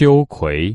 秋葵